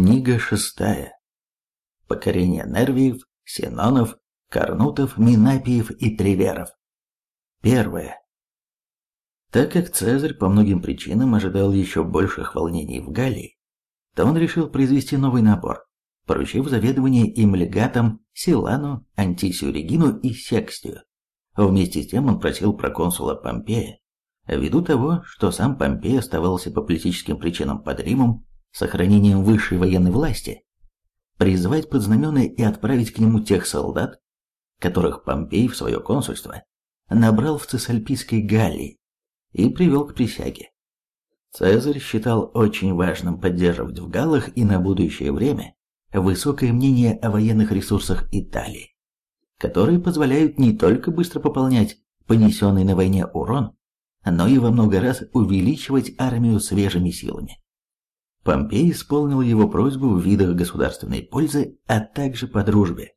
Книга шестая. Покорение Нервиев, Синонов, Карнутов, Минапиев и Треверов. Первое. Так как Цезарь по многим причинам ожидал еще больших волнений в Галлии, то он решил произвести новый набор, поручив заведование им легатам Силану, Антисию Регину и Секстию. Вместе с тем он просил проконсула Помпея, ввиду того, что сам Помпей оставался по политическим причинам под Римом, сохранением высшей военной власти, призвать под знамена и отправить к нему тех солдат, которых Помпей в свое консульство набрал в Цесальпийской Галлии и привел к присяге. Цезарь считал очень важным поддерживать в Галлах и на будущее время высокое мнение о военных ресурсах Италии, которые позволяют не только быстро пополнять понесенный на войне урон, но и во много раз увеличивать армию свежими силами. Помпей исполнил его просьбу в видах государственной пользы, а также по дружбе.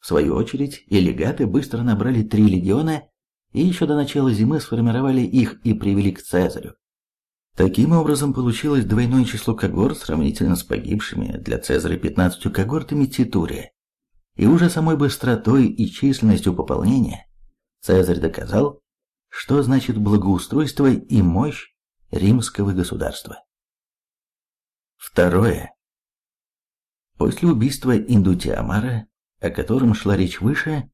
В свою очередь, и легаты быстро набрали три легиона и еще до начала зимы сформировали их и привели к Цезарю. Таким образом, получилось двойное число когорт сравнительно с погибшими для Цезаря 15 когортами Титурия. И уже самой быстротой и численностью пополнения Цезарь доказал, что значит благоустройство и мощь римского государства. Второе. После убийства Индутиамара, о котором шла речь выше,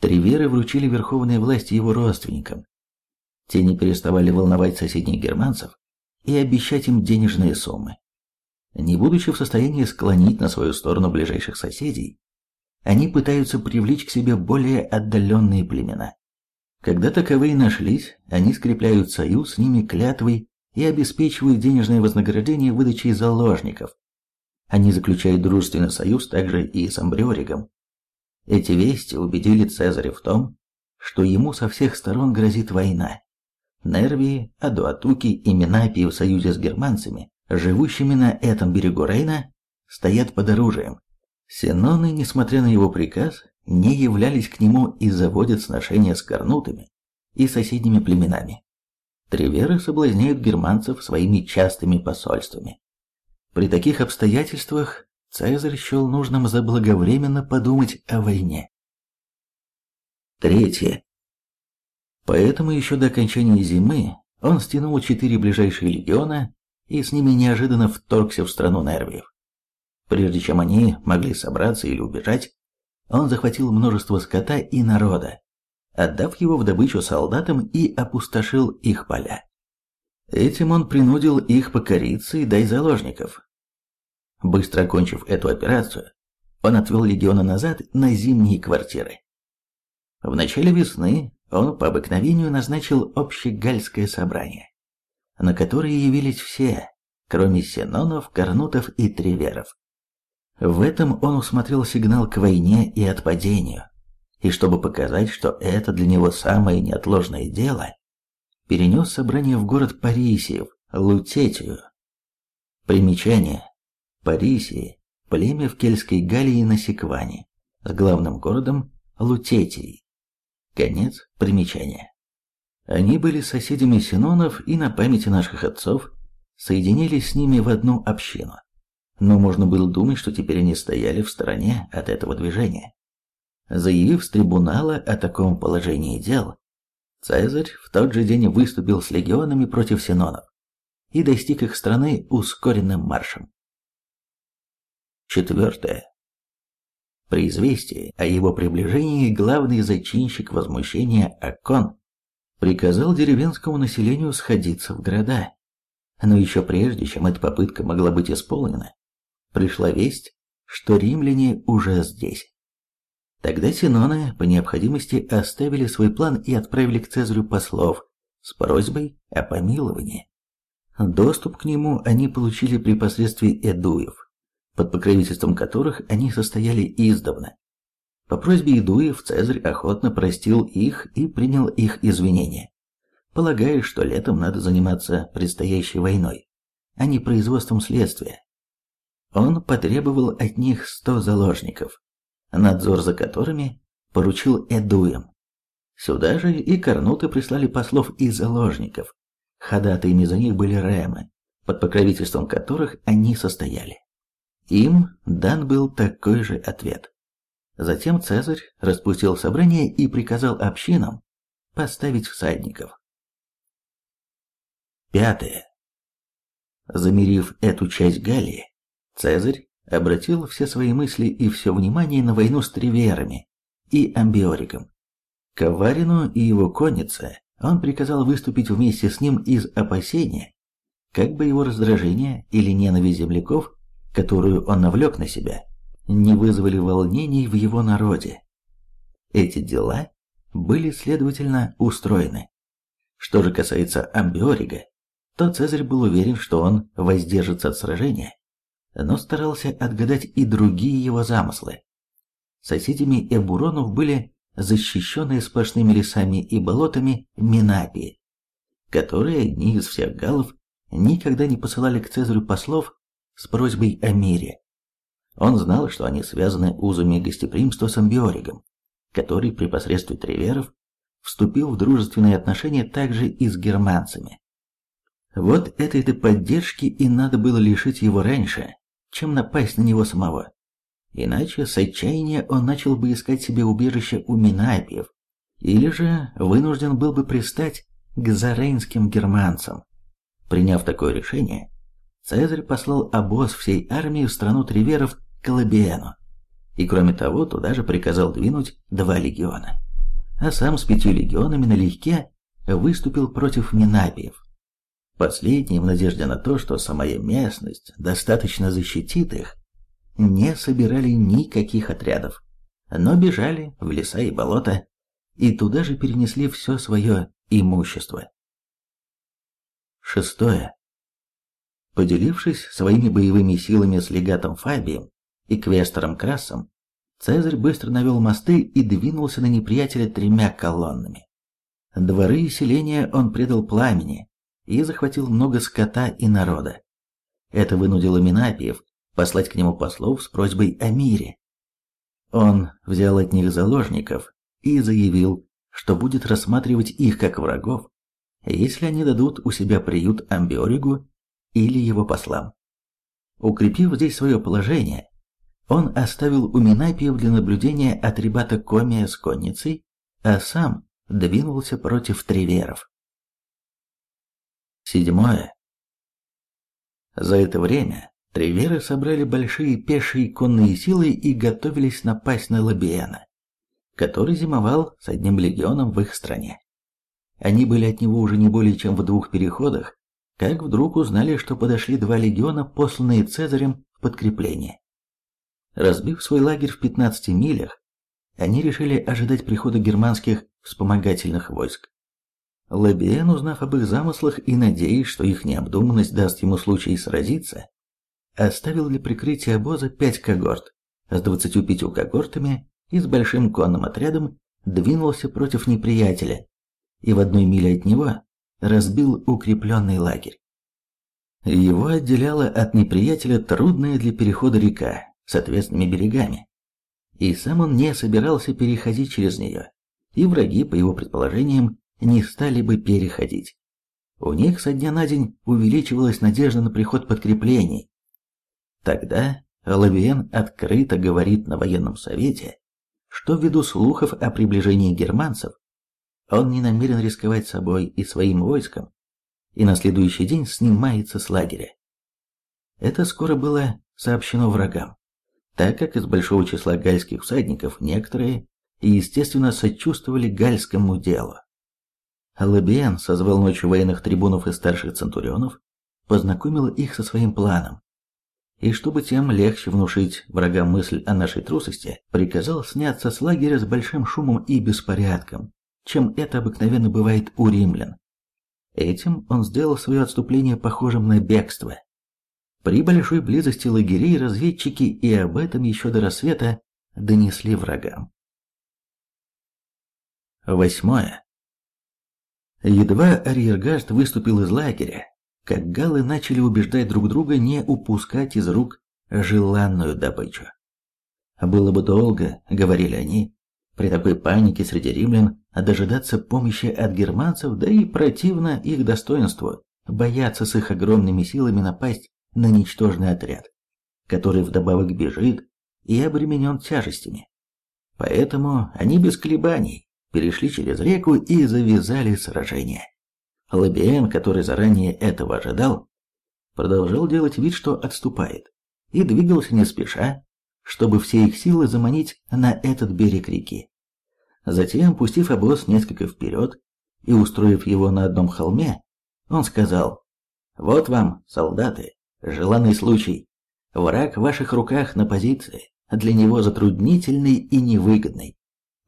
Триверы вручили верховные власти его родственникам. Те не переставали волновать соседних германцев и обещать им денежные суммы. Не будучи в состоянии склонить на свою сторону ближайших соседей, они пытаются привлечь к себе более отдаленные племена. Когда таковые нашлись, они скрепляют союз с ними клятвой и обеспечивают денежное вознаграждение выдачей заложников. Они заключают дружественный союз также и с Амбриоригом. Эти вести убедили Цезаря в том, что ему со всех сторон грозит война. Нервии, Адуатуки и Минапии в союзе с германцами, живущими на этом берегу Рейна, стоят под оружием. Синоны, несмотря на его приказ, не являлись к нему и заводят сношения с корнутами и соседними племенами. Треверы соблазняют германцев своими частыми посольствами. При таких обстоятельствах Цезарь счел нужным заблаговременно подумать о войне. Третье. Поэтому еще до окончания зимы он стянул четыре ближайшие легиона и с ними неожиданно вторгся в страну Нервиев. Прежде чем они могли собраться или убежать, он захватил множество скота и народа, отдав его в добычу солдатам и опустошил их поля. Этим он принудил их покориться и дать заложников. Быстро окончив эту операцию, он отвел легиона назад на зимние квартиры. В начале весны он по обыкновению назначил общегальское собрание, на которое явились все, кроме синонов, корнутов и треверов. В этом он усмотрел сигнал к войне и отпадению и чтобы показать, что это для него самое неотложное дело, перенес собрание в город Парисиев, Лутетию. Примечание. Парисии – племя в Кельтской Галлии на Секване, с главным городом Лутетией. Конец примечания. Они были соседями Синонов и на памяти наших отцов соединились с ними в одну общину. Но можно было думать, что теперь они стояли в стороне от этого движения. Заявив с трибунала о таком положении дел, Цезарь в тот же день выступил с легионами против синонов и достиг их страны ускоренным маршем. Четвертое. При известии о его приближении главный зачинщик возмущения Акон приказал деревенскому населению сходиться в города. Но еще прежде, чем эта попытка могла быть исполнена, пришла весть, что римляне уже здесь. Тогда синоны по необходимости оставили свой план и отправили к Цезарю послов с просьбой о помиловании. Доступ к нему они получили при посредстве эдуев, под покровительством которых они состояли издавна. По просьбе эдуев Цезарь охотно простил их и принял их извинения, полагая, что летом надо заниматься предстоящей войной, а не производством следствия. Он потребовал от них сто заложников, надзор за которыми поручил Эдуем. Сюда же и Корнуты прислали послов и заложников. Ходатаями за них были Ремы, под покровительством которых они состояли. Им дан был такой же ответ. Затем Цезарь распустил собрание и приказал общинам поставить всадников. Пятое. Замерив эту часть Галлии, Цезарь обратил все свои мысли и все внимание на войну с Триверами и Амбиориком. Каварину и его коннице он приказал выступить вместе с ним из опасения, как бы его раздражение или ненависть земляков, которую он навлек на себя, не вызвали волнений в его народе. Эти дела были, следовательно, устроены. Что же касается Амбиорига, то Цезарь был уверен, что он воздержится от сражения, но старался отгадать и другие его замыслы. Соседями Эбуронов были защищенные сплошными лесами и болотами Минапии, которые одни из всех галлов никогда не посылали к Цезарю послов с просьбой о мире. Он знал, что они связаны узами гостеприимства с Амбиоригом, который при посредстве триверов вступил в дружественные отношения также и с германцами. Вот этой-то поддержки и надо было лишить его раньше, чем напасть на него самого. Иначе с отчаяния он начал бы искать себе убежище у Минапиев, или же вынужден был бы пристать к зарейнским германцам. Приняв такое решение, Цезарь послал обоз всей армии в страну Триверов к Лабиену, и кроме того туда же приказал двинуть два легиона, а сам с пятью легионами налегке выступил против Минапиев. Последние, в надежде на то, что самая местность достаточно защитит их, не собирали никаких отрядов, но бежали в леса и болота, и туда же перенесли все свое имущество. Шестое. Поделившись своими боевыми силами с легатом Фабием и квестором Красом, Цезарь быстро навел мосты и двинулся на неприятеля тремя колоннами. Дворы и селения он предал пламени и захватил много скота и народа. Это вынудило Минапиев послать к нему послов с просьбой о мире. Он взял от них заложников и заявил, что будет рассматривать их как врагов, если они дадут у себя приют Амбиоригу или его послам. Укрепив здесь свое положение, он оставил у Минапиев для наблюдения атрибата Комия с конницей, а сам двинулся против Триверов. Седьмое. За это время Триверы собрали большие пешие конные силы и готовились напасть на Лабиена, который зимовал с одним легионом в их стране. Они были от него уже не более чем в двух переходах, как вдруг узнали, что подошли два легиона, посланные Цезарем в подкрепление. Разбив свой лагерь в 15 милях, они решили ожидать прихода германских вспомогательных войск. Лабиен, узнав об их замыслах и надеясь, что их необдуманность даст ему случай сразиться, оставил для прикрытия обоза пять когорт, с двадцатью пятью когортами и с большим конным отрядом двинулся против неприятеля и в одной миле от него разбил укрепленный лагерь. Его отделяла от неприятеля трудная для перехода река с ответственными берегами, и сам он не собирался переходить через нее, и враги, по его предположениям, не стали бы переходить. У них со дня на день увеличивалась надежда на приход подкреплений, Тогда Лавиен открыто говорит на военном совете, что ввиду слухов о приближении германцев, он не намерен рисковать собой и своим войском, и на следующий день снимается с лагеря. Это скоро было сообщено врагам, так как из большого числа гальских всадников некоторые, естественно, сочувствовали гальскому делу. Лабиен созвал ночью военных трибунов и старших центурионов, познакомил их со своим планом, и чтобы тем легче внушить врагам мысль о нашей трусости, приказал сняться с лагеря с большим шумом и беспорядком, чем это обыкновенно бывает у римлян. Этим он сделал свое отступление похожим на бегство. При большой близости лагерей разведчики и об этом еще до рассвета донесли врагам. Восьмое. Едва арьергард выступил из лагеря, как галлы начали убеждать друг друга не упускать из рук желанную добычу. «Было бы долго», — говорили они, — «при такой панике среди римлян дожидаться помощи от германцев, да и противно их достоинству, бояться с их огромными силами напасть на ничтожный отряд, который вдобавок бежит и обременен тяжестями. Поэтому они без колебаний перешли через реку и завязали сражение. Лабиен, который заранее этого ожидал, продолжал делать вид, что отступает, и двигался не спеша, чтобы все их силы заманить на этот берег реки. Затем, пустив обоз несколько вперед и устроив его на одном холме, он сказал, «Вот вам, солдаты, желанный случай. Враг в ваших руках на позиции, для него затруднительный и невыгодный.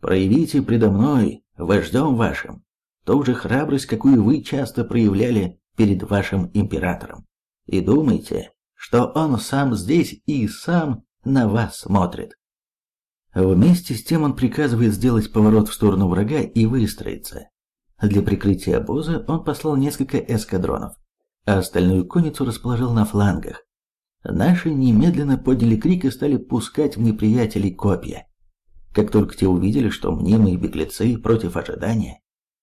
Проявите предо мной, вождем вашим, ту же храбрость, какую вы часто проявляли перед вашим императором. И думайте, что он сам здесь и сам на вас смотрит. Вместе с тем он приказывает сделать поворот в сторону врага и выстроиться. Для прикрытия обоза он послал несколько эскадронов, а остальную конницу расположил на флангах. Наши немедленно подняли крик и стали пускать в неприятелей копья. Как только те увидели, что мнимые беглецы против ожидания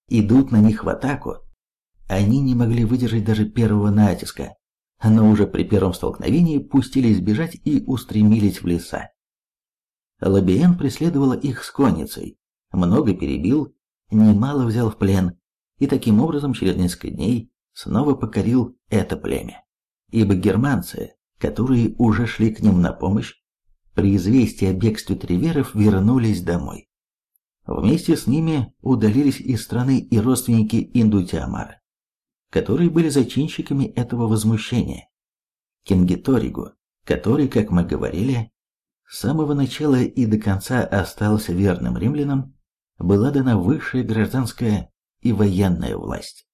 идут на них в атаку, они не могли выдержать даже первого натиска, но уже при первом столкновении пустились бежать и устремились в леса. Лабиен преследовала их с конницей, много перебил, немало взял в плен, и таким образом через несколько дней снова покорил это племя. Ибо германцы, которые уже шли к ним на помощь, при известии о бегстве Треверов вернулись домой. Вместе с ними удалились из страны и родственники Индутиамара, которые были зачинщиками этого возмущения. Кингиторигу, который, как мы говорили, с самого начала и до конца остался верным римлянам, была дана высшая гражданская и военная власть.